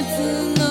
夏の